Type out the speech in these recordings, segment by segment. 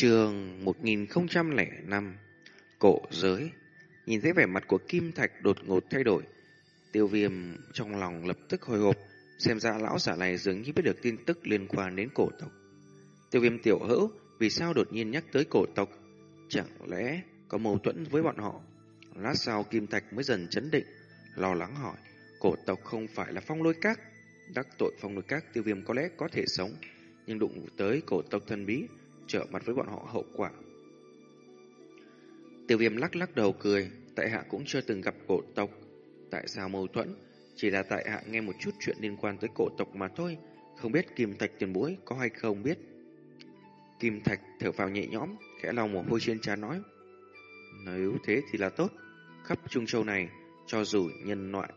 Trường 1005 Cổ giới. Nhìn thấy vẻ mặt của Kim Thạch đột ngột thay đổi, Tiêu viêm trong lòng lập tức hồi hộp, Xem ra lão giả này dường như biết được tin tức liên quan đến cổ tộc. Tiêu viêm tiểu hữu, Vì sao đột nhiên nhắc tới cổ tộc? Chẳng lẽ có mâu thuẫn với bọn họ? Lát sau Kim Thạch mới dần chấn định, Lo lắng hỏi, Cổ tộc không phải là phong lôi các? Đắc tội phong lôi các, tiêu viêm có lẽ có thể sống, Nhưng đụng tới cổ tộc thần bí Trở mặt với bọn họ hậu quả. Tiêu viêm lắc lắc đầu cười Tại hạ cũng chưa từng gặp cổ tộc. Tại sao mâu thuẫn? Chỉ là tại hạ nghe một chút chuyện liên quan tới cổ tộc mà thôi. Không biết Kim Thạch tiền bối có hay không biết. Kim Thạch thở vào nhẹ nhõm Khẽ lòng một hôi trên trán nói Nếu thế thì là tốt. Khắp Trung Châu này Cho dù nhân loại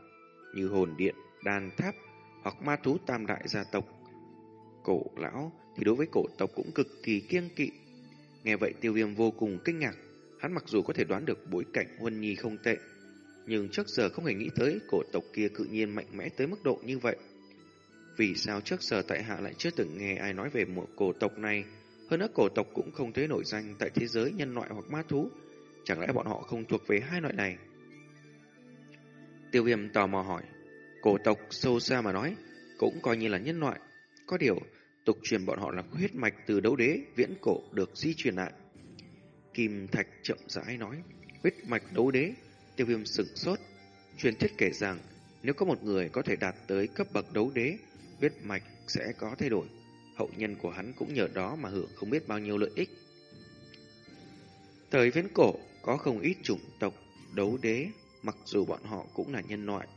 như hồn điện, đàn tháp hoặc ma thú tam đại gia tộc. Cổ lão thì đối với cổ tộc cũng cực kỳ kiêng kỵ. Nghe vậy tiêu viêm vô cùng kinh ngạc. Hắn mặc dù có thể đoán được bối cảnh huân nhi không tệ, nhưng trước giờ không hề nghĩ tới cổ tộc kia cự nhiên mạnh mẽ tới mức độ như vậy. Vì sao trước giờ tại hạ lại chưa từng nghe ai nói về một cổ tộc này? Hơn nữa cổ tộc cũng không thấy nổi danh tại thế giới nhân loại hoặc ma thú. Chẳng lẽ bọn họ không thuộc về hai loại này? Tiêu viêm tò mò hỏi. Cổ tộc sâu xa mà nói, cũng coi như là nhân loại. Có điều, tục truyền bọn họ là huyết mạch từ đấu đế viễn cổ được di truyền lại. Kim Thạch chậm rãi nói, huyết mạch đấu đế, tiêu viêm sửng sốt. Truyền thuyết kể rằng, nếu có một người có thể đạt tới cấp bậc đấu đế, huyết mạch sẽ có thay đổi. Hậu nhân của hắn cũng nhờ đó mà hưởng không biết bao nhiêu lợi ích. Thời viễn cổ, có không ít chủng tộc đấu đế Mặc dù bọn họ cũng là nhân loại,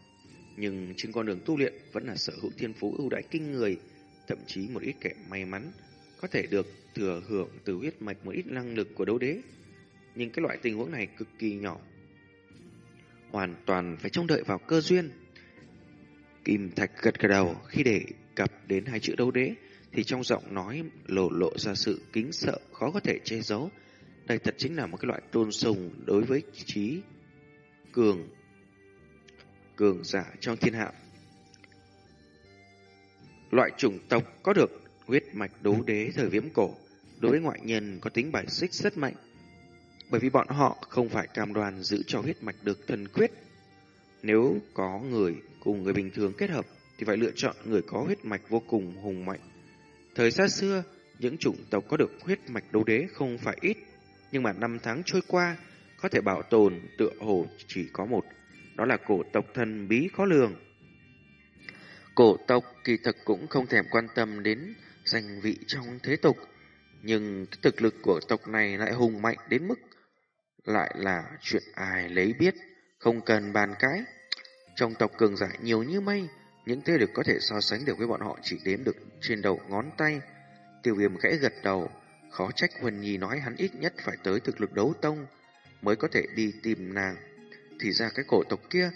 nhưng trên con đường tu luyện vẫn là sở hữu thiên phú ưu đãi kinh người, thậm chí một ít kẻ may mắn có thể được thừa hưởng từ huyết mạch một ít năng lực của đấu đế. Nhưng cái loại tình huống này cực kỳ nhỏ, hoàn toàn phải trông đợi vào cơ duyên. Kim Thạch gật gật đầu khi để cập đến hai chữ đấu đế thì trong giọng nói lộ lộ ra sự kính sợ khó có thể che giấu. Đây thật chính là một cái loại tôn sùng đối với trí cường cường giả trong thiên hạ. Loại chủng tộc có được huyết mạch đấu đế thời viễn cổ đối với ngoại nhân có tính bài xích rất mạnh bởi vì bọn họ không phải cam đoan giữ cho huyết mạch được thần quyết. Nếu có người cùng người bình thường kết hợp thì phải lựa chọn người có huyết mạch vô cùng hùng mạnh. Thời xa xưa, những chủng tộc có được huyết mạch đấu đế không phải ít, nhưng mà năm tháng trôi qua, có thể bảo tồn tựa hồ chỉ có một, đó là cổ tộc thần bí khó lường. Cổ tộc kỳ thực cũng không thèm quan tâm đến danh vị trong thế tục, nhưng thực lực của tộc này lại hùng mạnh đến mức lại là chuyện ai lấy biết, không cần bàn cãi. Trong tộc cường giả nhiều như mây, những thế lực có thể so sánh được với bọn họ chỉ đếm được trên đầu ngón tay. Tiêu viêm khẽ gật đầu, khó trách Huân Nhi nói hắn ít nhất phải tới thực lực đấu tông, mới có thể đi tìm nàng. Thì ra cái cổ tộc kia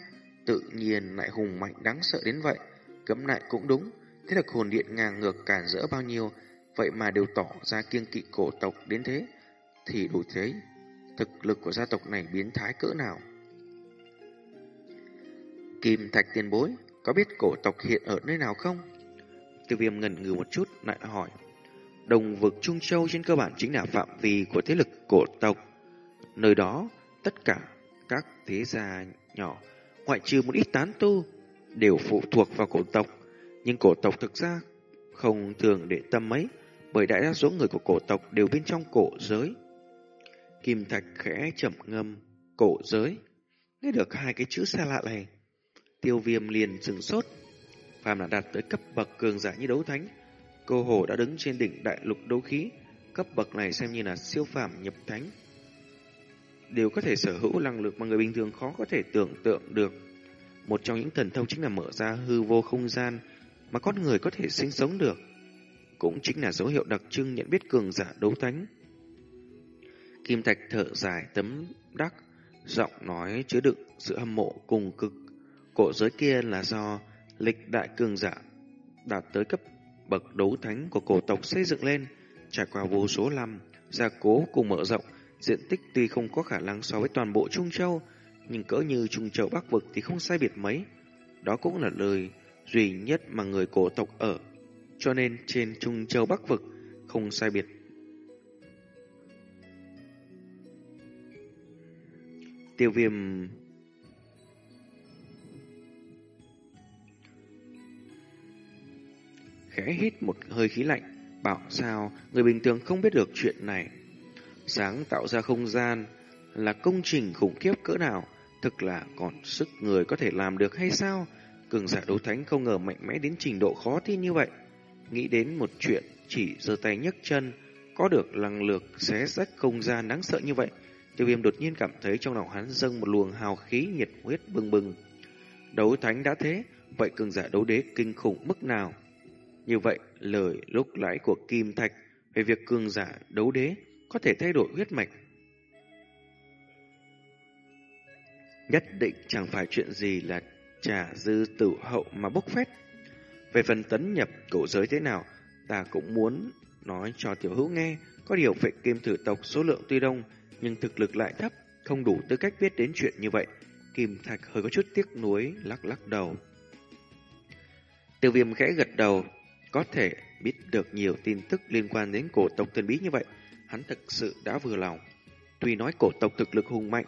tự nhiên lại hùng mạnh đáng sợ đến vậy. Cấm lại cũng đúng, thế là hồn điện ngang ngược cản rỡ bao nhiêu, vậy mà đều tỏ ra kiêng kỵ cổ tộc đến thế, thì đủ thấy thực lực của gia tộc này biến thái cỡ nào. Kim Thạch tiền bối, có biết cổ tộc hiện ở nơi nào không? Tiêu viêm ngần ngừ một chút, lại hỏi. Đồng vực Trung Châu trên cơ bản chính là phạm vi của thế lực cổ tộc. Nơi đó, tất cả các thế gia nhỏ, ngoại trừ một ít tán tu, đều phụ thuộc vào cổ tộc. Nhưng cổ tộc thực ra không thường để tâm mấy, bởi đại đa số người của cổ tộc đều bên trong cổ giới. Kim Thạch khẽ chậm ngâm, cổ giới. Nghe được hai cái chữ xa lạ này, tiêu viêm liền sừng sốt. Phàm là đạt tới cấp bậc cường giả như đấu thánh, cô hồ đã đứng trên đỉnh đại lục đấu khí, cấp bậc này xem như là siêu phàm nhập thánh đều có thể sở hữu năng lực mà người bình thường khó có thể tưởng tượng được. Một trong những thần thông chính là mở ra hư vô không gian mà con người có thể sinh sống được. Cũng chính là dấu hiệu đặc trưng nhận biết cường giả đấu thánh. Kim Thạch thở dài tấm đắc, giọng nói chứa đựng sự hâm mộ cùng cực. Cổ giới kia là do lịch đại cường giả đạt tới cấp bậc đấu thánh của cổ tộc xây dựng lên, trải qua vô số năm, gia cố cùng mở rộng, Diện tích tuy không có khả năng so với toàn bộ Trung Châu, nhưng cỡ như Trung Châu Bắc Vực thì không sai biệt mấy. Đó cũng là lời duy nhất mà người cổ tộc ở. Cho nên trên Trung Châu Bắc Vực không sai biệt. Tiêu viêm... Khẽ hít một hơi khí lạnh, bảo sao người bình thường không biết được chuyện này. Sáng tạo ra không gian là công trình khủng khiếp cỡ nào, thực là còn sức người có thể làm được hay sao? Cường giả đấu thánh không ngờ mạnh mẽ đến trình độ khó tin như vậy. Nghĩ đến một chuyện chỉ giơ tay nhấc chân, có được năng lực xé rách không gian đáng sợ như vậy. Tiêu viêm đột nhiên cảm thấy trong lòng hắn dâng một luồng hào khí nhiệt huyết bừng bừng. Đấu thánh đã thế, vậy cường giả đấu đế kinh khủng mức nào? Như vậy, lời lúc lãi của Kim Thạch về việc cường giả đấu đế có thể thay đổi huyết mạch. Nhất định chẳng phải chuyện gì là trả dư tử hậu mà bốc phét. Về phần tấn nhập cổ giới thế nào, ta cũng muốn nói cho tiểu hữu nghe, có điều phệ kim thử tộc số lượng tuy đông, nhưng thực lực lại thấp, không đủ tư cách biết đến chuyện như vậy. Kim Thạch hơi có chút tiếc nuối, lắc lắc đầu. Tiêu viêm khẽ gật đầu, có thể biết được nhiều tin tức liên quan đến cổ tộc thần bí như vậy, hắn thực sự đã vừa lòng. Tuy nói cổ tộc thực lực hùng mạnh,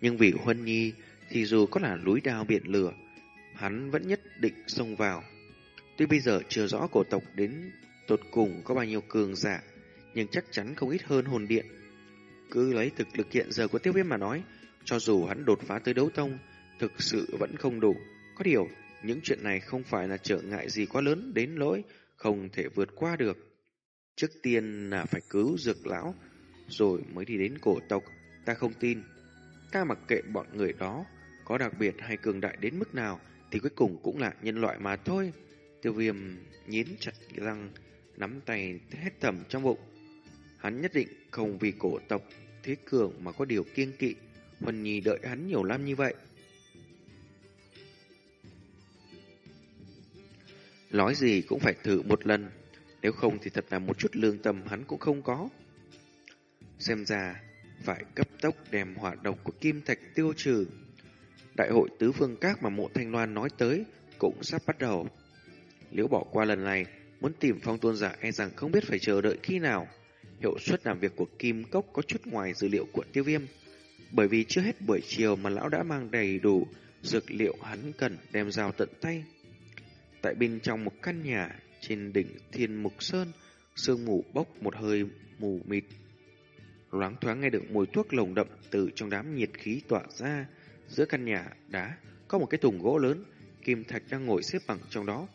nhưng vì Huân Nhi thì dù có là núi đao biển lửa, hắn vẫn nhất định xông vào. Tuy bây giờ chưa rõ cổ tộc đến tột cùng có bao nhiêu cường giả, nhưng chắc chắn không ít hơn hồn điện. Cứ lấy thực lực hiện giờ của tiêu viêm mà nói, cho dù hắn đột phá tới đấu tông, thực sự vẫn không đủ. Có điều, những chuyện này không phải là trở ngại gì quá lớn đến lỗi không thể vượt qua được. Trước tiên là phải cứu dược lão, rồi mới đi đến cổ tộc. Ta không tin. Ta mặc kệ bọn người đó có đặc biệt hay cường đại đến mức nào thì cuối cùng cũng là nhân loại mà thôi. Tiêu viêm nhín chặt răng, nắm tay hết thầm trong bụng. Hắn nhất định không vì cổ tộc thế cường mà có điều kiêng kỵ. Huân Nhi đợi hắn nhiều năm như vậy. Nói gì cũng phải thử một lần, nếu không thì thật là một chút lương tâm hắn cũng không có. Xem ra, phải cấp tốc đem hỏa độc của kim thạch tiêu trừ. Đại hội tứ phương các mà mộ thanh loan nói tới cũng sắp bắt đầu. Nếu bỏ qua lần này, muốn tìm phong tôn giả e rằng không biết phải chờ đợi khi nào. Hiệu suất làm việc của Kim Cốc có chút ngoài dữ liệu của tiêu viêm. Bởi vì chưa hết buổi chiều mà lão đã mang đầy đủ dược liệu hắn cần đem giao tận tay. Tại bên trong một căn nhà trên đỉnh Thiên Mục Sơn, sương mù bốc một hơi mù mịt. Loáng thoáng nghe được mùi thuốc lồng đậm từ trong đám nhiệt khí tỏa ra. Giữa căn nhà đá có một cái thùng gỗ lớn, Kim Thạch đang ngồi xếp bằng trong đó.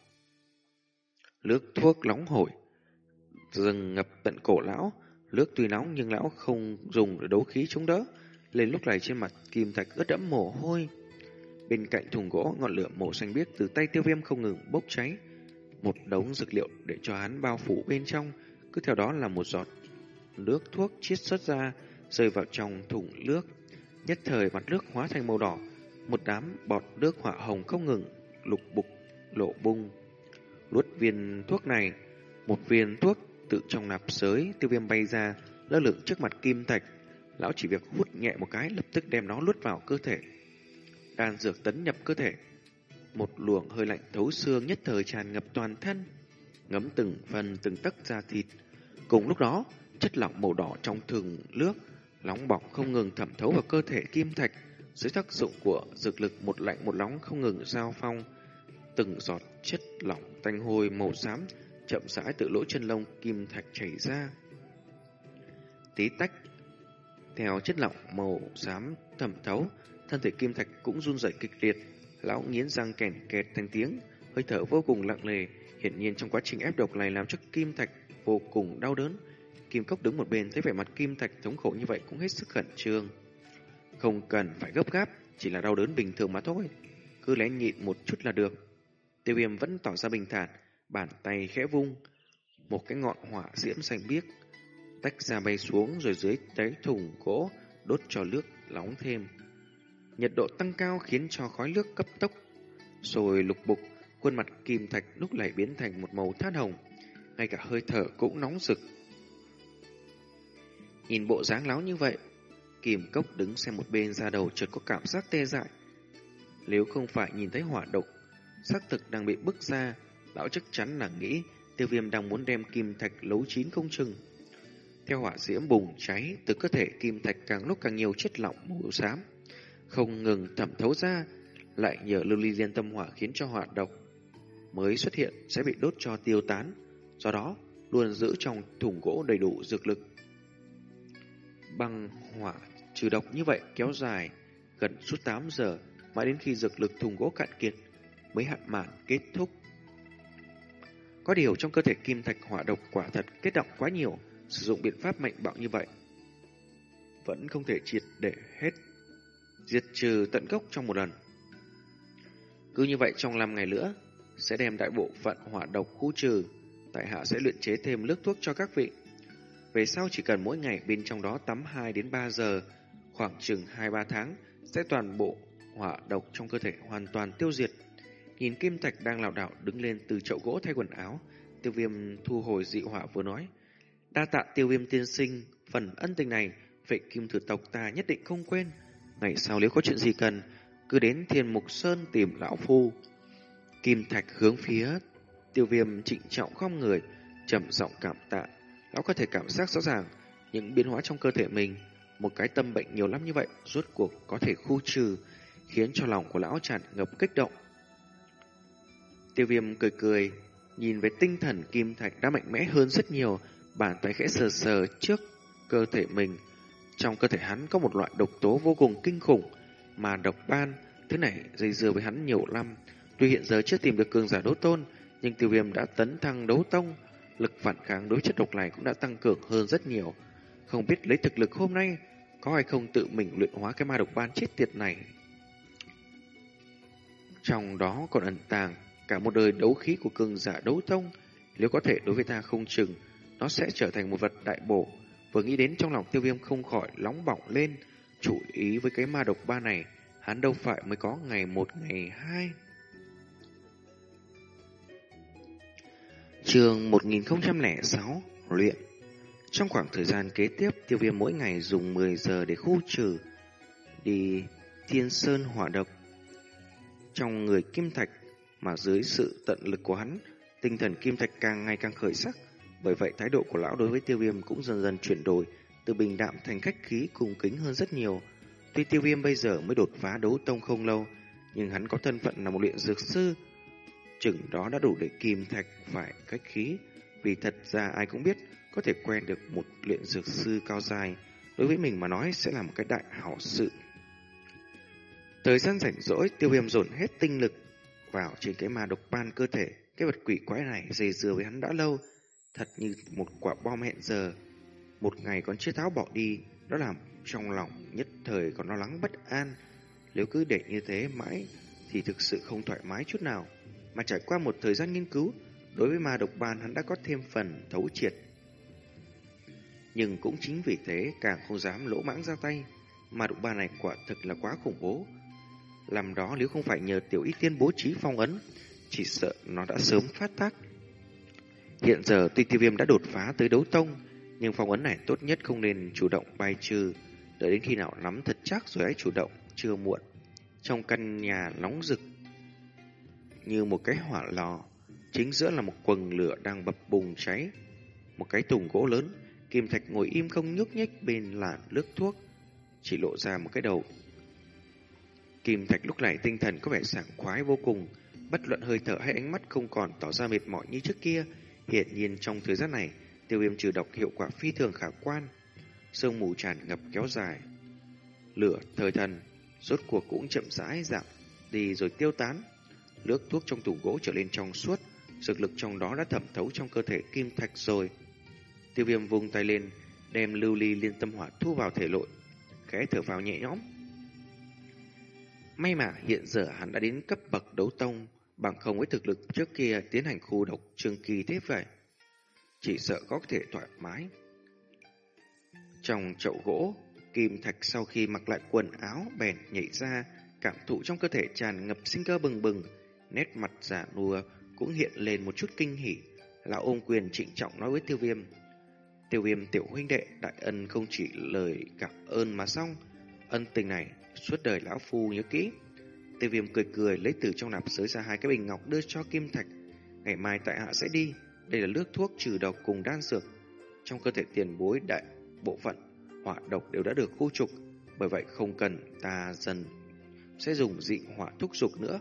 Nước thuốc nóng hổi, rừng ngập tận cổ lão. Nước tuy nóng nhưng lão không dùng để đấu khí chống đỡ. Lên lúc này trên mặt Kim Thạch ướt đẫm mồ hôi. Bên cạnh thùng gỗ, ngọn lửa màu xanh biếc từ tay tiêu viêm không ngừng bốc cháy. Một đống dược liệu để cho hắn bao phủ bên trong, cứ theo đó là một giọt nước thuốc chiết xuất ra, rơi vào trong thùng nước. Nhất thời mặt nước hóa thành màu đỏ, một đám bọt nước hỏa hồng không ngừng, lục bục, lộ bung. Luốt viên thuốc này, một viên thuốc tự trong nạp sới, tiêu viêm bay ra, lơ lửng trước mặt kim thạch. Lão chỉ việc hút nhẹ một cái, lập tức đem nó luốt vào cơ thể đan dược tấn nhập cơ thể. Một luồng hơi lạnh thấu xương nhất thời tràn ngập toàn thân, ngấm từng phần từng tấc da thịt. Cùng lúc đó, chất lỏng màu đỏ trong thường nước nóng bỏng không ngừng thẩm thấu vào cơ thể kim thạch. Dưới tác dụng của dược lực một lạnh một nóng không ngừng giao phong từng giọt chất lỏng tanh hôi màu xám chậm rãi từ lỗ chân lông kim thạch chảy ra. Tí tách theo chất lỏng màu xám thẩm thấu thân thể kim thạch cũng run rẩy kịch liệt, lão nghiến răng kèn kẹt thành tiếng, hơi thở vô cùng lặng lề, hiển nhiên trong quá trình ép độc này làm cho kim thạch vô cùng đau đớn. Kim cốc đứng một bên thấy vẻ mặt kim thạch thống khổ như vậy cũng hết sức khẩn trương. Không cần phải gấp gáp, chỉ là đau đớn bình thường mà thôi. Cứ lén nhịn một chút là được. Tiêu viêm vẫn tỏ ra bình thản, bàn tay khẽ vung. Một cái ngọn hỏa diễm xanh biếc tách ra bay xuống rồi dưới cái thùng gỗ đốt cho nước nóng thêm. Nhiệt độ tăng cao khiến cho khói nước cấp tốc rồi lục bục, khuôn mặt kim thạch lúc này biến thành một màu than hồng, ngay cả hơi thở cũng nóng rực. Nhìn bộ dáng láo như vậy, kìm Cốc đứng xem một bên ra đầu chợt có cảm giác tê dại. Nếu không phải nhìn thấy hỏa độc, xác thực đang bị bức ra, lão chắc chắn là nghĩ tiêu viêm đang muốn đem kim thạch lấu chín không chừng. Theo hỏa diễm bùng cháy, từ cơ thể kim thạch càng lúc càng nhiều chất lỏng màu xám không ngừng thẩm thấu ra, lại nhờ lưu ly liên tâm hỏa khiến cho hỏa độc mới xuất hiện sẽ bị đốt cho tiêu tán, do đó luôn giữ trong thùng gỗ đầy đủ dược lực. Băng hỏa trừ độc như vậy kéo dài gần suốt 8 giờ, mãi đến khi dược lực thùng gỗ cạn kiệt mới hạn mạn kết thúc. Có điều trong cơ thể kim thạch hỏa độc quả thật kết động quá nhiều, sử dụng biện pháp mạnh bạo như vậy vẫn không thể triệt để hết diệt trừ tận gốc trong một lần. Cứ như vậy trong 5 ngày nữa, sẽ đem đại bộ phận hỏa độc khu trừ, tại hạ sẽ luyện chế thêm nước thuốc cho các vị. Về sau chỉ cần mỗi ngày bên trong đó tắm 2 đến 3 giờ, khoảng chừng 2-3 tháng, sẽ toàn bộ hỏa độc trong cơ thể hoàn toàn tiêu diệt. Nhìn kim thạch đang lảo đảo đứng lên từ chậu gỗ thay quần áo, tiêu viêm thu hồi dị hỏa vừa nói. Đa tạ tiêu viêm tiên sinh, phần ân tình này, vệ kim thử tộc ta nhất định không quên. Ngày sau nếu có chuyện gì cần, cứ đến Thiên Mục Sơn tìm lão phu. Kim Thạch hướng phía tiêu viêm trịnh trọng không người, trầm giọng cảm tạ. Lão có thể cảm giác rõ ràng những biến hóa trong cơ thể mình. Một cái tâm bệnh nhiều lắm như vậy, rốt cuộc có thể khu trừ, khiến cho lòng của lão tràn ngập kích động. Tiêu viêm cười cười, nhìn về tinh thần Kim Thạch đã mạnh mẽ hơn rất nhiều, bàn tay khẽ sờ sờ trước cơ thể mình. Trong cơ thể hắn có một loại độc tố vô cùng kinh khủng, mà độc ban, thứ này dây dưa với hắn nhiều năm. Tuy hiện giờ chưa tìm được cường giả đấu tôn, nhưng tiêu viêm đã tấn thăng đấu tông, lực phản kháng đối chất độc này cũng đã tăng cường hơn rất nhiều. Không biết lấy thực lực hôm nay, có hay không tự mình luyện hóa cái ma độc ban chết tiệt này. Trong đó còn ẩn tàng cả một đời đấu khí của cường giả đấu tông, nếu có thể đối với ta không chừng, nó sẽ trở thành một vật đại bổ. Vừa nghĩ đến trong lòng tiêu viêm không khỏi nóng bỏng lên, chủ ý với cái ma độc ba này, hắn đâu phải mới có ngày một ngày hai. Trường 1006 Luyện Trong khoảng thời gian kế tiếp, tiêu viêm mỗi ngày dùng 10 giờ để khu trừ đi thiên sơn hỏa độc. Trong người kim thạch, mà dưới sự tận lực của hắn, tinh thần kim thạch càng ngày càng khởi sắc. Bởi vậy thái độ của lão đối với tiêu viêm cũng dần dần chuyển đổi, từ bình đạm thành khách khí cùng kính hơn rất nhiều. Tuy tiêu viêm bây giờ mới đột phá đấu tông không lâu, nhưng hắn có thân phận là một luyện dược sư. Chừng đó đã đủ để kim thạch phải cách khí, vì thật ra ai cũng biết có thể quen được một luyện dược sư cao dài, đối với mình mà nói sẽ là một cái đại hảo sự. Thời gian rảnh rỗi, tiêu viêm dồn hết tinh lực vào trên cái ma độc ban cơ thể. Cái vật quỷ quái này dày dừa với hắn đã lâu, thật như một quả bom hẹn giờ. Một ngày còn chưa tháo bỏ đi, đó làm trong lòng nhất thời còn lo lắng bất an. Nếu cứ để như thế mãi thì thực sự không thoải mái chút nào. Mà trải qua một thời gian nghiên cứu, đối với ma độc ban hắn đã có thêm phần thấu triệt. Nhưng cũng chính vì thế càng không dám lỗ mãng ra tay. Ma độc ban này quả thực là quá khủng bố. Làm đó nếu không phải nhờ tiểu y tiên bố trí phong ấn, chỉ sợ nó đã sớm phát tác. Hiện giờ tuy tiêu viêm đã đột phá tới đấu tông, nhưng phong ấn này tốt nhất không nên chủ động bài trừ, đợi đến khi nào nắm thật chắc rồi hãy chủ động, chưa muộn. Trong căn nhà nóng rực, như một cái hỏa lò, chính giữa là một quần lửa đang bập bùng cháy. Một cái thùng gỗ lớn, Kim Thạch ngồi im không nhúc nhích bên làn nước thuốc, chỉ lộ ra một cái đầu. Kim Thạch lúc này tinh thần có vẻ sảng khoái vô cùng, bất luận hơi thở hay ánh mắt không còn tỏ ra mệt mỏi như trước kia. Hiện nhiên trong thời gian này, tiêu viêm trừ độc hiệu quả phi thường khả quan. Sương mù tràn ngập kéo dài. Lửa thời thần, rốt cuộc cũng chậm rãi giảm đi rồi tiêu tán. Nước thuốc trong tủ gỗ trở lên trong suốt, dược lực trong đó đã thẩm thấu trong cơ thể kim thạch rồi. Tiêu viêm vung tay lên, đem lưu ly liên tâm hỏa thu vào thể nội, khẽ thở vào nhẹ nhõm. May mà hiện giờ hắn đã đến cấp bậc đấu tông, bằng không với thực lực trước kia tiến hành khu độc trường kỳ thế vậy. Chỉ sợ có thể thoải mái. Trong chậu gỗ, Kim Thạch sau khi mặc lại quần áo bèn nhảy ra, cảm thụ trong cơ thể tràn ngập sinh cơ bừng bừng, nét mặt giả nùa cũng hiện lên một chút kinh hỉ. Lão ôm quyền trịnh trọng nói với tiêu viêm. Tiêu viêm tiểu huynh đệ đại ân không chỉ lời cảm ơn mà xong, ân tình này suốt đời lão phu nhớ kỹ. Tiêu viêm cười cười lấy từ trong nạp giới ra hai cái bình ngọc đưa cho Kim Thạch. Ngày mai tại hạ sẽ đi, đây là nước thuốc trừ độc cùng đan dược. Trong cơ thể tiền bối đại bộ phận hỏa độc đều đã được khu trục, bởi vậy không cần ta dần sẽ dùng dị hỏa thúc dục nữa.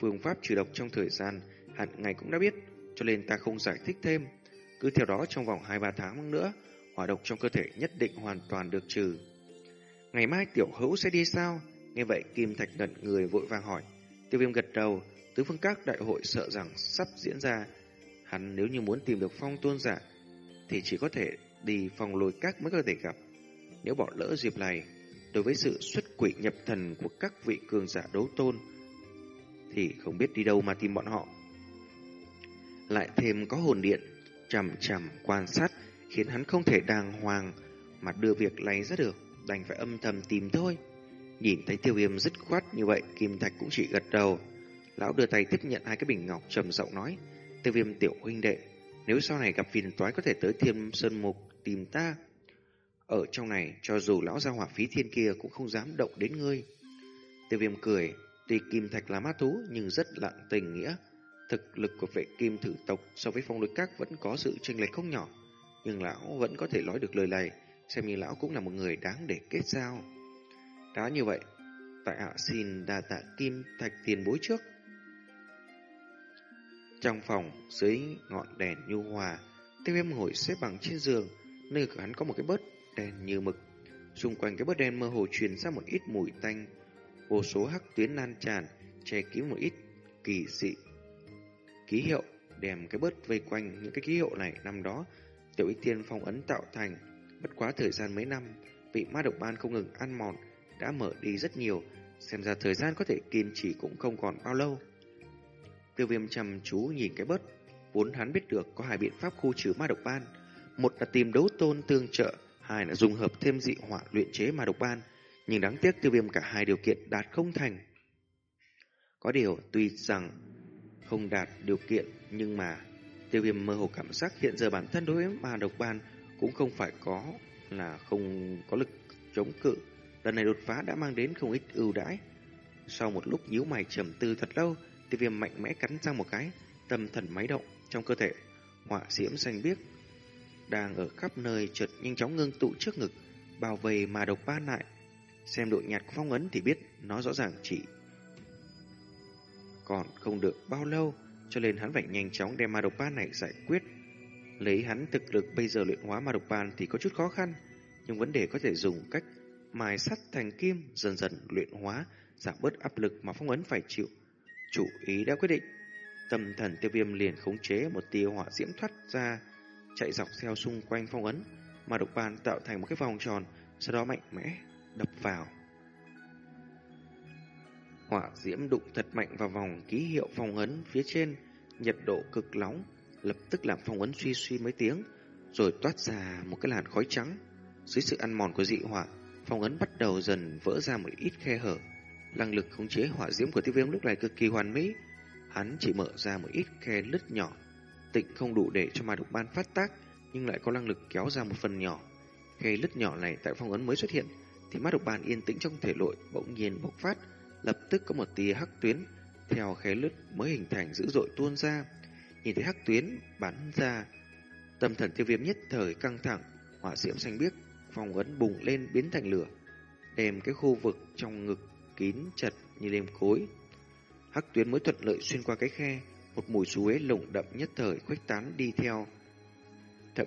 Phương pháp trừ độc trong thời gian hạn ngày cũng đã biết, cho nên ta không giải thích thêm. Cứ theo đó trong vòng 2-3 tháng nữa, hỏa độc trong cơ thể nhất định hoàn toàn được trừ. Ngày mai tiểu hữu sẽ đi sao? Nghe vậy Kim Thạch ngẩn người vội vàng hỏi. Tiêu viêm gật đầu, tứ phương các đại hội sợ rằng sắp diễn ra. Hắn nếu như muốn tìm được phong tôn giả, thì chỉ có thể đi phòng lôi các mới có thể gặp. Nếu bỏ lỡ dịp này, đối với sự xuất quỷ nhập thần của các vị cường giả đấu tôn, thì không biết đi đâu mà tìm bọn họ. Lại thêm có hồn điện, chầm chầm quan sát, khiến hắn không thể đàng hoàng mà đưa việc này ra được, đành phải âm thầm tìm thôi. Nhìn thấy tiêu viêm dứt khoát như vậy, Kim Thạch cũng chỉ gật đầu. Lão đưa tay tiếp nhận hai cái bình ngọc trầm giọng nói, tiêu viêm tiểu huynh đệ, nếu sau này gặp phiền toái có thể tới thiên sơn mục tìm ta. Ở trong này, cho dù lão gia hỏa phí thiên kia cũng không dám động đến ngươi. Tiêu viêm cười, tuy Kim Thạch là ma thú nhưng rất lặng tình nghĩa. Thực lực của vệ kim thử tộc so với phong lôi các vẫn có sự chênh lệch không nhỏ, nhưng lão vẫn có thể nói được lời này, xem như lão cũng là một người đáng để kết giao. Đã như vậy, tại hạ xin đa tạ kim thạch tiền bối trước. Trong phòng, dưới ngọn đèn nhu hòa, tiêu viêm ngồi xếp bằng trên giường, nơi cửa hắn có một cái bớt đèn như mực. Xung quanh cái bớt đèn mơ hồ truyền ra một ít mùi tanh, vô số hắc tuyến lan tràn, che kín một ít kỳ dị. Ký hiệu đem cái bớt vây quanh những cái ký hiệu này năm đó, tiểu y tiên phong ấn tạo thành. Bất quá thời gian mấy năm, vị ma độc ban không ngừng ăn mòn, đã mở đi rất nhiều, xem ra thời gian có thể kiên trì cũng không còn bao lâu. Tiêu viêm chăm chú nhìn cái bớt, vốn hắn biết được có hai biện pháp khu trừ ma độc ban. Một là tìm đấu tôn tương trợ, hai là dùng hợp thêm dị hỏa luyện chế ma độc ban, nhưng đáng tiếc tiêu viêm cả hai điều kiện đạt không thành. Có điều, tuy rằng không đạt điều kiện, nhưng mà tiêu viêm mơ hồ cảm giác hiện giờ bản thân đối với ma độc ban cũng không phải có là không có lực chống cự. Lần này đột phá đã mang đến không ít ưu đãi. Sau một lúc nhíu mày trầm tư thật lâu, tiêu viêm mạnh mẽ cắn răng một cái, tâm thần máy động trong cơ thể. Họa diễm xanh biếc đang ở khắp nơi chợt nhanh chóng ngưng tụ trước ngực, bảo vệ mà độc ban lại. Xem độ nhạt của phong ấn thì biết nó rõ ràng chỉ còn không được bao lâu, cho nên hắn phải nhanh chóng đem ma độc ban này giải quyết. Lấy hắn thực lực bây giờ luyện hóa ma độc ban thì có chút khó khăn, nhưng vấn đề có thể dùng cách mài sắt thành kim dần dần luyện hóa, giảm bớt áp lực mà phong ấn phải chịu. Chủ ý đã quyết định, tâm thần tiêu viêm liền khống chế một tia hỏa diễm thoát ra, chạy dọc theo xung quanh phong ấn, ma độc ban tạo thành một cái vòng tròn, sau đó mạnh mẽ đập vào. Hỏa diễm đụng thật mạnh vào vòng ký hiệu phong ấn phía trên, nhiệt độ cực nóng, lập tức làm phong ấn suy suy mấy tiếng, rồi toát ra một cái làn khói trắng. Dưới sự ăn mòn của dị hỏa, phong ấn bắt đầu dần vỡ ra một ít khe hở. Năng lực khống chế hỏa diễm của tiêu viêm lúc này cực kỳ hoàn mỹ. Hắn chỉ mở ra một ít khe lứt nhỏ, tịnh không đủ để cho ma độc ban phát tác, nhưng lại có năng lực kéo ra một phần nhỏ. Khe lứt nhỏ này tại phong ấn mới xuất hiện, thì mắt độc bàn yên tĩnh trong thể nội bỗng nhiên bộc phát, lập tức có một tia hắc tuyến theo khe lứt mới hình thành dữ dội tuôn ra. Nhìn thấy hắc tuyến bắn ra, tâm thần tiêu viêm nhất thời căng thẳng, hỏa diễm xanh biếc, phòng ấn bùng lên biến thành lửa, đem cái khu vực trong ngực kín chặt như đêm cối. Hắc tuyến mới thuận lợi xuyên qua cái khe, một mùi suối lủng đậm nhất thời khuếch tán đi theo. Thậm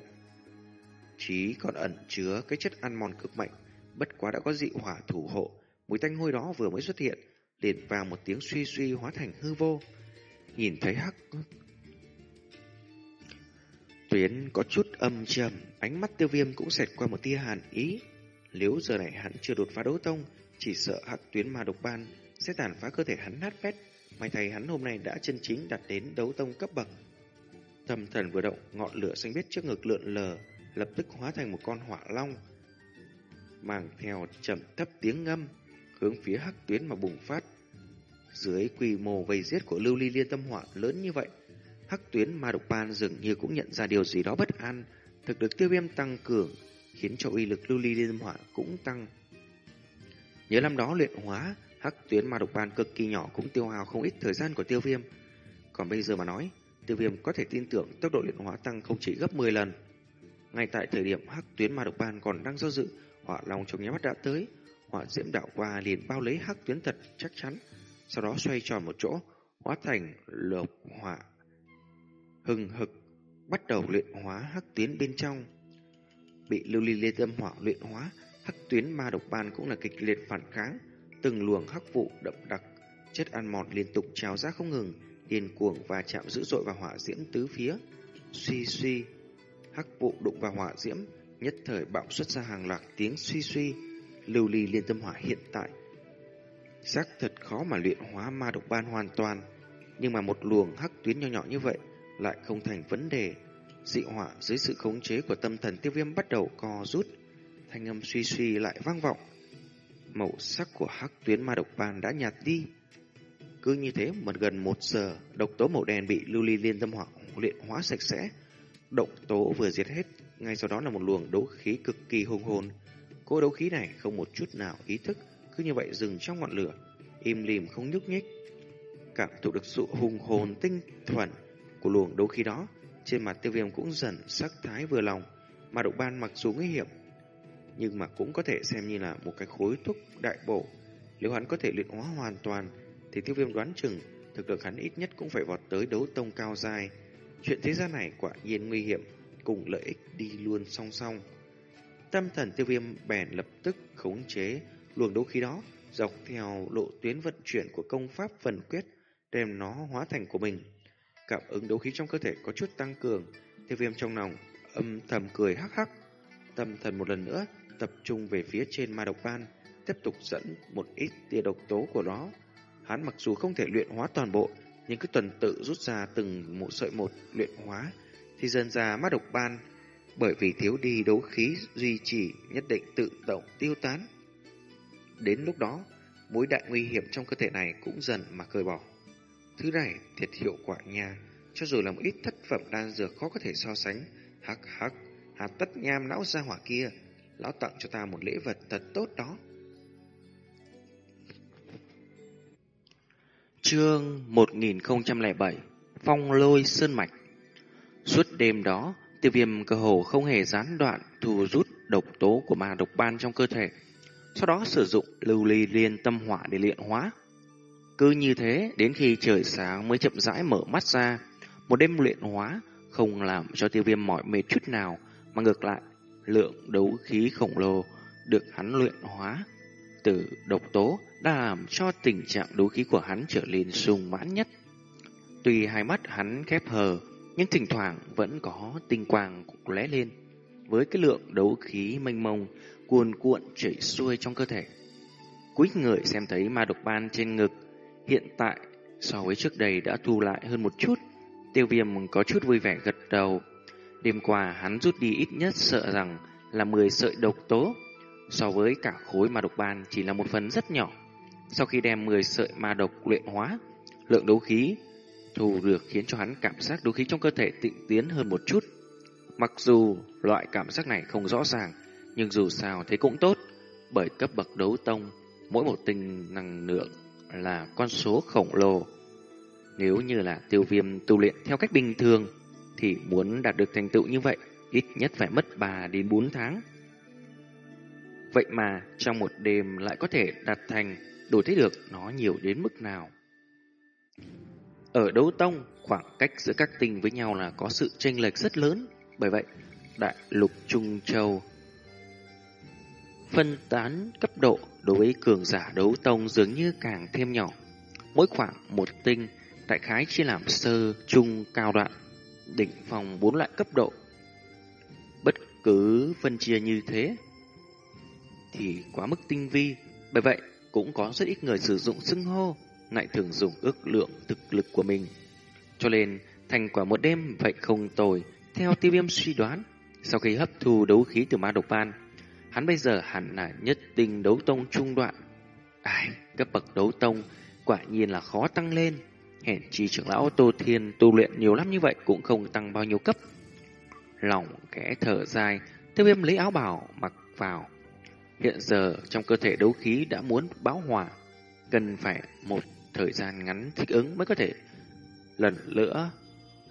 chí còn ẩn chứa cái chất ăn mòn cực mạnh, bất quá đã có dị hỏa thủ hộ, mùi tanh hôi đó vừa mới xuất hiện, liền vào một tiếng suy suy hóa thành hư vô. Nhìn thấy hắc tuyến có chút âm trầm, ánh mắt tiêu viêm cũng xẹt qua một tia hàn ý. Nếu giờ này hắn chưa đột phá đấu tông, chỉ sợ hắc tuyến ma độc ban sẽ tàn phá cơ thể hắn nát bét. May thầy hắn hôm nay đã chân chính đạt đến đấu tông cấp bậc. Tâm thần vừa động, ngọn lửa xanh biếc trước ngực lượn lờ, lập tức hóa thành một con hỏa long, mang theo trầm thấp tiếng ngâm, hướng phía hắc tuyến mà bùng phát. Dưới quy mô vây giết của lưu ly liên tâm họa lớn như vậy, hắc tuyến ma độc ban dường như cũng nhận ra điều gì đó bất an, thực lực tiêu viêm tăng cường, khiến cho uy lực lưu ly liên tâm họa cũng tăng. Nhớ năm đó luyện hóa, hắc tuyến ma độc ban cực kỳ nhỏ cũng tiêu hao không ít thời gian của tiêu viêm. Còn bây giờ mà nói, tiêu viêm có thể tin tưởng tốc độ luyện hóa tăng không chỉ gấp 10 lần. Ngay tại thời điểm hắc tuyến ma độc ban còn đang do dự, hỏa long trong nháy mắt đã tới, hỏa diễm đạo qua liền bao lấy hắc tuyến thật chắc chắn, sau đó xoay tròn một chỗ, hóa thành lộc hỏa hừng hực, bắt đầu luyện hóa hắc tuyến bên trong. Bị lưu ly lê tâm hỏa luyện hóa, hắc tuyến ma độc ban cũng là kịch liệt phản kháng, từng luồng hắc vụ đậm đặc, chất ăn mòn liên tục trào ra không ngừng, điên cuồng và chạm dữ dội vào hỏa diễm tứ phía. Suy suy, hắc vụ đụng vào hỏa diễm, nhất thời bạo xuất ra hàng loạt tiếng suy suy. Lưu ly liên tâm hỏa hiện tại xác thật khó mà luyện hóa ma độc ban hoàn toàn, nhưng mà một luồng hắc tuyến nhỏ nhỏ như vậy lại không thành vấn đề. Dị hỏa dưới sự khống chế của tâm thần tiêu viêm bắt đầu co rút, thanh âm suy suy lại vang vọng. Màu sắc của hắc tuyến ma độc ban đã nhạt đi. Cứ như thế mà gần một giờ, độc tố màu đen bị lưu ly liên tâm hỏa luyện hóa sạch sẽ. Độc tố vừa diệt hết, ngay sau đó là một luồng đấu khí cực kỳ hùng hồn. Cô đấu khí này không một chút nào ý thức, cứ như vậy dừng trong ngọn lửa, im lìm không nhúc nhích. Cảm thụ được sự hùng hồn tinh thuần của luồng đấu khí đó, trên mặt tiêu viêm cũng dần sắc thái vừa lòng, mà độc ban mặc dù nguy hiểm, nhưng mà cũng có thể xem như là một cái khối thuốc đại bổ. Nếu hắn có thể luyện hóa hoàn toàn, thì tiêu viêm đoán chừng thực lực hắn ít nhất cũng phải vọt tới đấu tông cao dài. Chuyện thế gian này quả nhiên nguy hiểm, cùng lợi ích đi luôn song song. Tâm thần tiêu viêm bèn lập tức khống chế luồng đấu khí đó, dọc theo lộ tuyến vận chuyển của công pháp phần quyết, đem nó hóa thành của mình. Cảm ứng đấu khí trong cơ thể có chút tăng cường, tiêu viêm trong lòng âm thầm cười hắc hắc. Tâm thần một lần nữa tập trung về phía trên ma độc ban, tiếp tục dẫn một ít tia độc tố của nó. Hắn mặc dù không thể luyện hóa toàn bộ, nhưng cứ tuần tự rút ra từng một sợi một luyện hóa, thì dần ra ma độc ban bởi vì thiếu đi đấu khí duy trì nhất định tự động tiêu tán. Đến lúc đó, mối đại nguy hiểm trong cơ thể này cũng dần mà cởi bỏ. Thứ này thiệt hiệu quả nha, cho dù là một ít thất phẩm đan dược khó có thể so sánh. Hắc hắc, hạt tất nham lão gia hỏa kia, lão tặng cho ta một lễ vật thật tốt đó. Chương 1007 Phong lôi sơn mạch Suốt đêm đó, tiêu viêm cơ hồ không hề gián đoạn thu rút độc tố của ma độc ban trong cơ thể. Sau đó sử dụng lưu ly liên tâm hỏa để luyện hóa. Cứ như thế, đến khi trời sáng mới chậm rãi mở mắt ra, một đêm luyện hóa không làm cho tiêu viêm mỏi mệt chút nào, mà ngược lại, lượng đấu khí khổng lồ được hắn luyện hóa từ độc tố đã làm cho tình trạng đấu khí của hắn trở nên sung mãn nhất. Tuy hai mắt hắn khép hờ, nhưng thỉnh thoảng vẫn có tinh quang lóe lên. Với cái lượng đấu khí mênh mông cuồn cuộn chảy xuôi trong cơ thể. Quý người xem thấy ma độc ban trên ngực hiện tại so với trước đây đã thu lại hơn một chút. Tiêu viêm có chút vui vẻ gật đầu. Đêm qua hắn rút đi ít nhất sợ rằng là 10 sợi độc tố. So với cả khối ma độc ban chỉ là một phần rất nhỏ. Sau khi đem 10 sợi ma độc luyện hóa, lượng đấu khí thu được khiến cho hắn cảm giác đôi khí trong cơ thể tịnh tiến hơn một chút. Mặc dù loại cảm giác này không rõ ràng, nhưng dù sao thế cũng tốt, bởi cấp bậc đấu tông, mỗi một tinh năng lượng là con số khổng lồ. Nếu như là tiêu viêm tu luyện theo cách bình thường, thì muốn đạt được thành tựu như vậy, ít nhất phải mất 3 đến 4 tháng. Vậy mà trong một đêm lại có thể đạt thành, đủ thấy được nó nhiều đến mức nào. Ở đấu tông, khoảng cách giữa các tinh với nhau là có sự chênh lệch rất lớn. Bởi vậy, đại lục Trung Châu phân tán cấp độ đối với cường giả đấu tông dường như càng thêm nhỏ. Mỗi khoảng một tinh, đại khái chia làm sơ, trung, cao đoạn, đỉnh phòng bốn loại cấp độ. Bất cứ phân chia như thế thì quá mức tinh vi, bởi vậy cũng có rất ít người sử dụng xưng hô, lại thường dùng ước lượng thực lực của mình. Cho nên, thành quả một đêm vậy không tồi, theo tiêu viêm suy đoán, sau khi hấp thu đấu khí từ ma độc ban, hắn bây giờ hẳn là nhất tinh đấu tông trung đoạn. Ai, cấp bậc đấu tông quả nhiên là khó tăng lên. Hèn chi trưởng lão Tô Thiên tu luyện nhiều lắm như vậy cũng không tăng bao nhiêu cấp. Lòng kẽ thở dài, tiêu viêm lấy áo bào mặc vào. Hiện giờ trong cơ thể đấu khí đã muốn báo hòa, cần phải một thời gian ngắn thích ứng mới có thể lần nữa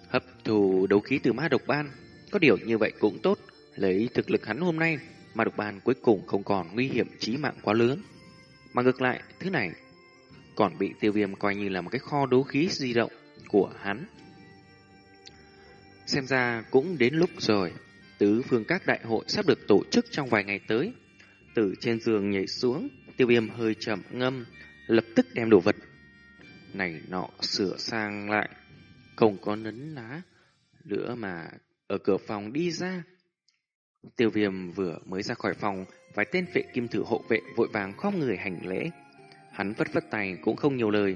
hấp thù đấu khí từ ma độc ban. Có điều như vậy cũng tốt, lấy thực lực hắn hôm nay, mà độc ban cuối cùng không còn nguy hiểm chí mạng quá lớn. Mà ngược lại, thứ này còn bị tiêu viêm coi như là một cái kho đấu khí di động của hắn. Xem ra cũng đến lúc rồi, tứ phương các đại hội sắp được tổ chức trong vài ngày tới. Từ trên giường nhảy xuống, tiêu viêm hơi chậm ngâm, lập tức đem đồ vật này nọ sửa sang lại, không có nấn ná, nữa mà ở cửa phòng đi ra. Tiêu viêm vừa mới ra khỏi phòng, vài tên vệ kim thử hộ vệ vội vàng khom người hành lễ. Hắn vất vất tay cũng không nhiều lời,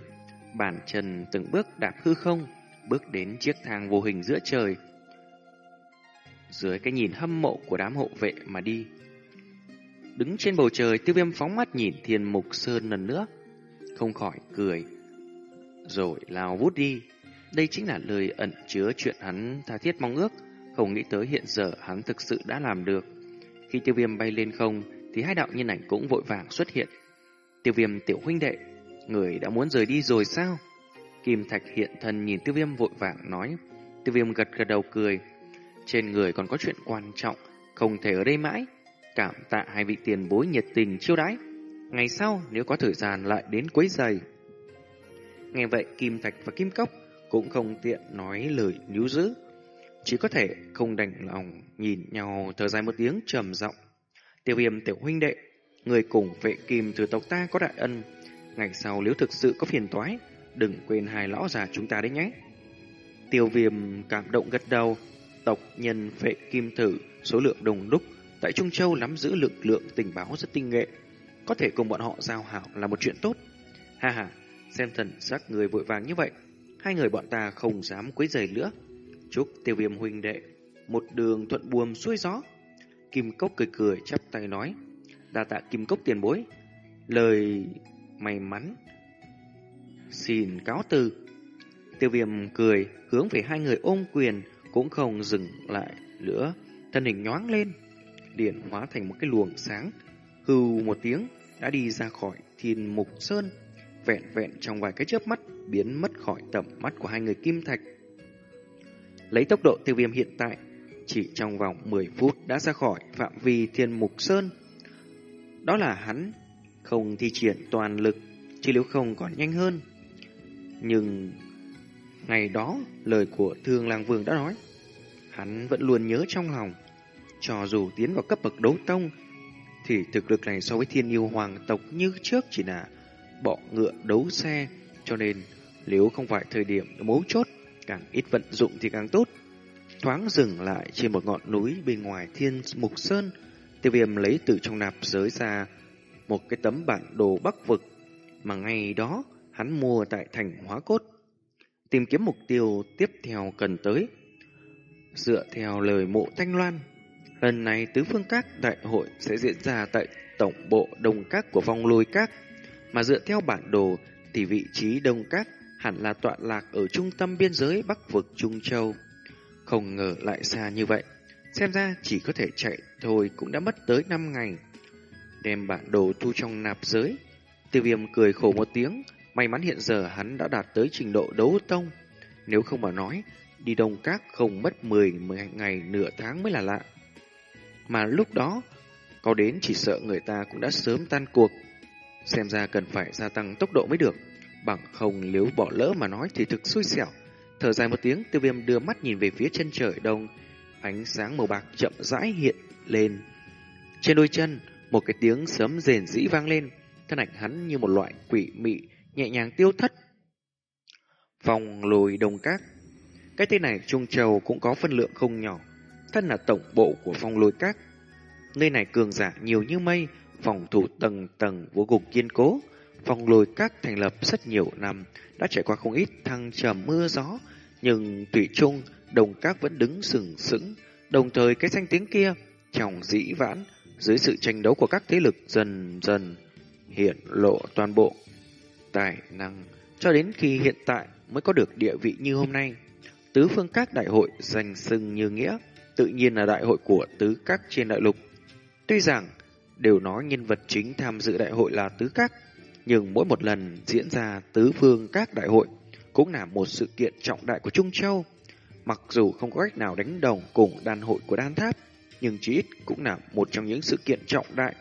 bản chân từng bước đạp hư không, bước đến chiếc thang vô hình giữa trời. Dưới cái nhìn hâm mộ của đám hộ vệ mà đi. Đứng trên bầu trời, tiêu viêm phóng mắt nhìn thiên mục sơn lần nữa, không khỏi cười, rồi lao vút đi. Đây chính là lời ẩn chứa chuyện hắn tha thiết mong ước, không nghĩ tới hiện giờ hắn thực sự đã làm được. Khi tiêu viêm bay lên không, thì hai đạo nhân ảnh cũng vội vàng xuất hiện. Tiêu viêm tiểu huynh đệ, người đã muốn rời đi rồi sao? Kim Thạch hiện thân nhìn tiêu viêm vội vàng nói. Tiêu viêm gật gật đầu cười. Trên người còn có chuyện quan trọng, không thể ở đây mãi. Cảm tạ hai vị tiền bối nhiệt tình chiêu đãi. Ngày sau nếu có thời gian lại đến quấy giày. Nghe vậy Kim Thạch và Kim Cốc cũng không tiện nói lời níu giữ. Chỉ có thể không đành lòng nhìn nhau thở dài một tiếng trầm giọng. Tiêu viêm tiểu huynh đệ, người cùng vệ kim từ tộc ta có đại ân. Ngày sau nếu thực sự có phiền toái, đừng quên hai lão già chúng ta đấy nhé. Tiêu viêm cảm động gật đầu, tộc nhân vệ kim thử số lượng đồng đúc tại Trung Châu nắm giữ lực lượng tình báo rất tinh nghệ. Có thể cùng bọn họ giao hảo là một chuyện tốt. Ha ha, xem thần sắc người vội vàng như vậy, hai người bọn ta không dám quấy rầy nữa. Chúc tiêu viêm huynh đệ, một đường thuận buồm xuôi gió. Kim Cốc cười cười chắp tay nói, đa tạ Kim Cốc tiền bối. Lời may mắn, xin cáo từ. Tiêu viêm cười, hướng về hai người ôm quyền, cũng không dừng lại nữa, thân hình nhoáng lên, điện hóa thành một cái luồng sáng, hưu một tiếng, đã đi ra khỏi thiên mục sơn, vẹn vẹn trong vài cái chớp mắt biến mất khỏi tầm mắt của hai người kim thạch. Lấy tốc độ tiêu viêm hiện tại, chỉ trong vòng 10 phút đã ra khỏi phạm vi thiên mục sơn. Đó là hắn không thi triển toàn lực, chứ nếu không còn nhanh hơn. Nhưng ngày đó lời của Thương Lang Vương đã nói, hắn vẫn luôn nhớ trong lòng. Cho dù tiến vào cấp bậc đấu tông, thì thực lực này so với thiên yêu hoàng tộc như trước chỉ là bọ ngựa đấu xe, cho nên nếu không phải thời điểm mấu chốt, càng ít vận dụng thì càng tốt. Thoáng dừng lại trên một ngọn núi bên ngoài thiên mục sơn, tiêu viêm lấy từ trong nạp giới ra một cái tấm bản đồ bắc vực mà ngày đó hắn mua tại thành hóa cốt. Tìm kiếm mục tiêu tiếp theo cần tới. Dựa theo lời mộ Thanh Loan, lần này tứ phương các đại hội sẽ diễn ra tại tổng bộ đông các của vòng lôi các. Mà dựa theo bản đồ thì vị trí đông Cát hẳn là tọa lạc ở trung tâm biên giới bắc vực Trung Châu. Không ngờ lại xa như vậy. Xem ra chỉ có thể chạy thôi cũng đã mất tới 5 ngày. Đem bản đồ thu trong nạp giới. Tiêu viêm cười khổ một tiếng. May mắn hiện giờ hắn đã đạt tới trình độ đấu tông. Nếu không mà nói, đi đông Cát không mất 10, 10 ngày nửa tháng mới là lạ. Mà lúc đó, có đến chỉ sợ người ta cũng đã sớm tan cuộc. Xem ra cần phải gia tăng tốc độ mới được. Bằng không nếu bỏ lỡ mà nói thì thực xui xẻo. Thở dài một tiếng, tiêu viêm đưa mắt nhìn về phía chân trời đông. Ánh sáng màu bạc chậm rãi hiện lên. Trên đôi chân, một cái tiếng sấm rền rĩ vang lên. Thân ảnh hắn như một loại quỷ mị, nhẹ nhàng tiêu thất. Vòng lùi đồng cát. Cái tên này Trung Châu cũng có phân lượng không nhỏ. Thân là tổng bộ của phong lùi cát. Nơi này cường giả nhiều như mây, phòng thủ tầng tầng vô cùng kiên cố. Phòng lồi các thành lập rất nhiều năm, đã trải qua không ít thăng trầm mưa gió, nhưng tùy chung đồng các vẫn đứng sừng sững, đồng thời cái danh tiếng kia trong dĩ vãn dưới sự tranh đấu của các thế lực dần dần hiện lộ toàn bộ tài năng cho đến khi hiện tại mới có được địa vị như hôm nay. Tứ phương các đại hội danh sưng như nghĩa, tự nhiên là đại hội của tứ các trên đại lục. Tuy rằng đều nói nhân vật chính tham dự đại hội là tứ các, nhưng mỗi một lần diễn ra tứ phương các đại hội cũng là một sự kiện trọng đại của Trung Châu. Mặc dù không có cách nào đánh đồng cùng đàn hội của đan tháp, nhưng chí ít cũng là một trong những sự kiện trọng đại.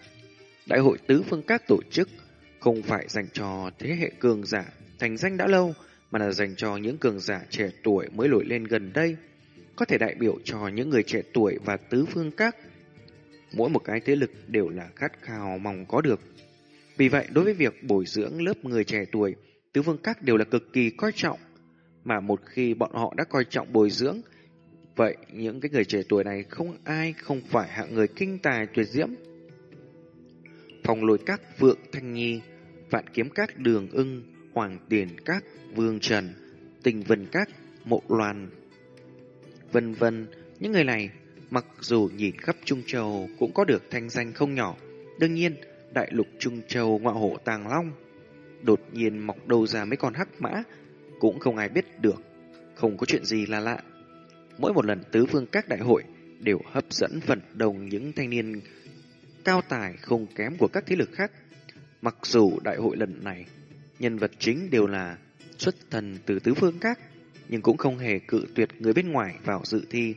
Đại hội tứ phương các tổ chức không phải dành cho thế hệ cường giả thành danh đã lâu, mà là dành cho những cường giả trẻ tuổi mới nổi lên gần đây, có thể đại biểu cho những người trẻ tuổi và tứ phương các. Mỗi một cái thế lực đều là khát khao mong có được. Vì vậy, đối với việc bồi dưỡng lớp người trẻ tuổi, tứ vương các đều là cực kỳ coi trọng. Mà một khi bọn họ đã coi trọng bồi dưỡng, vậy những cái người trẻ tuổi này không ai không phải hạng người kinh tài tuyệt diễm. Phòng lôi các vượng thanh nhi, vạn kiếm các đường ưng, hoàng tiền các vương trần, tình vân các mộ loan, vân vân. Những người này, mặc dù nhìn khắp Trung Châu cũng có được thanh danh không nhỏ. Đương nhiên, đại lục Trung Châu ngoại hộ tàng long, đột nhiên mọc đầu ra mấy con hắc mã, cũng không ai biết được. Không có chuyện gì là lạ. Mỗi một lần tứ phương các đại hội đều hấp dẫn phần đồng những thanh niên cao tài không kém của các thế lực khác. Mặc dù đại hội lần này, nhân vật chính đều là xuất thần từ tứ phương các, nhưng cũng không hề cự tuyệt người bên ngoài vào dự thi.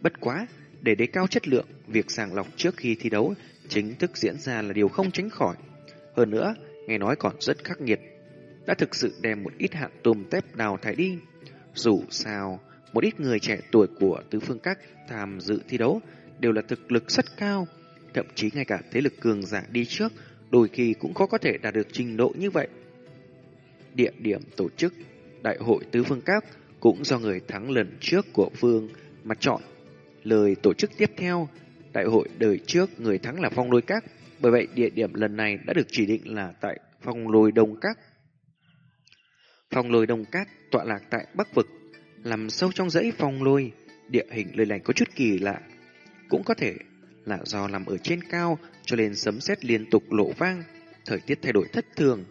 Bất quá, để đề cao chất lượng, việc sàng lọc trước khi thi đấu chính thức diễn ra là điều không tránh khỏi. Hơn nữa, nghe nói còn rất khắc nghiệt, đã thực sự đem một ít hạng tôm tép đào thải đi. Dù sao, một ít người trẻ tuổi của tứ phương các tham dự thi đấu đều là thực lực rất cao, thậm chí ngay cả thế lực cường giả đi trước đôi khi cũng khó có thể đạt được trình độ như vậy. Địa điểm tổ chức Đại hội Tứ Phương Các cũng do người thắng lần trước của Phương mà chọn. Lời tổ chức tiếp theo, đại hội đời trước người thắng là Phong Lôi Các, bởi vậy địa điểm lần này đã được chỉ định là tại Phong Lôi Đông Các. Phong Lôi Đông Các tọa lạc tại Bắc Vực, nằm sâu trong dãy phong lôi, địa hình nơi lành có chút kỳ lạ. Cũng có thể là do nằm ở trên cao cho nên sấm sét liên tục lộ vang, thời tiết thay đổi thất thường.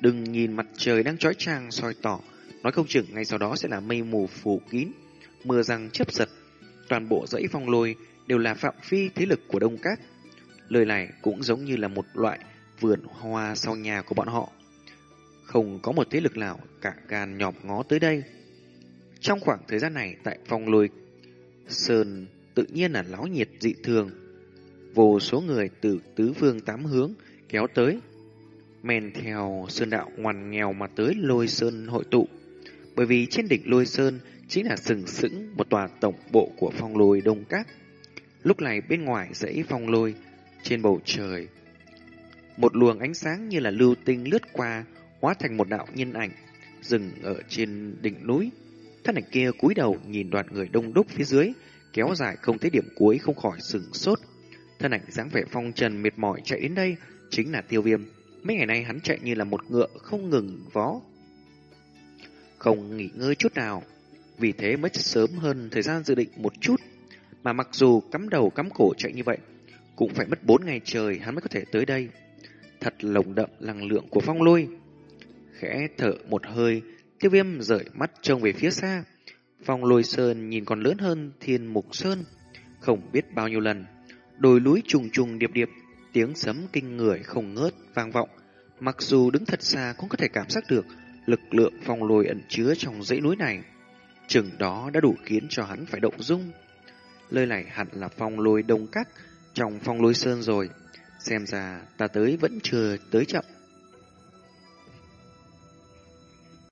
Đừng nhìn mặt trời đang chói chang soi tỏ, nói không chừng ngay sau đó sẽ là mây mù phủ kín, mưa răng chớp giật. Toàn bộ dãy phong lôi đều là phạm vi thế lực của Đông Các. Lời này cũng giống như là một loại vườn hoa sau nhà của bọn họ. Không có một thế lực nào cả gan nhòm ngó tới đây. Trong khoảng thời gian này tại phong lôi Sơn tự nhiên là láo nhiệt dị thường. Vô số người từ tứ phương tám hướng kéo tới, men theo sơn đạo ngoằn nghèo mà tới lôi sơn hội tụ. Bởi vì trên đỉnh lôi sơn chính là sừng sững một tòa tổng bộ của phong lôi đông cát. Lúc này bên ngoài dãy phong lôi, trên bầu trời, một luồng ánh sáng như là lưu tinh lướt qua, hóa thành một đạo nhân ảnh, dừng ở trên đỉnh núi. Thân ảnh kia cúi đầu nhìn đoàn người đông đúc phía dưới, kéo dài không thấy điểm cuối không khỏi sừng sốt. Thân ảnh dáng vẻ phong trần mệt mỏi chạy đến đây chính là tiêu viêm. Mấy ngày nay hắn chạy như là một ngựa không ngừng vó. Không nghỉ ngơi chút nào. Vì thế mới sớm hơn thời gian dự định một chút. Mà mặc dù cắm đầu cắm cổ chạy như vậy, cũng phải mất bốn ngày trời hắn mới có thể tới đây. Thật lồng đậm năng lượng của phong lôi. Khẽ thở một hơi, tiêu viêm rời mắt trông về phía xa. Phong lôi sơn nhìn còn lớn hơn thiên mục sơn. Không biết bao nhiêu lần, đồi núi trùng trùng điệp điệp, tiếng sấm kinh người không ngớt vang vọng. Mặc dù đứng thật xa cũng có thể cảm giác được lực lượng phong lôi ẩn chứa trong dãy núi này. Chừng đó đã đủ khiến cho hắn phải động dung. Lời này hẳn là phong lôi đông cắt trong phong lôi sơn rồi. Xem ra ta tới vẫn chưa tới chậm.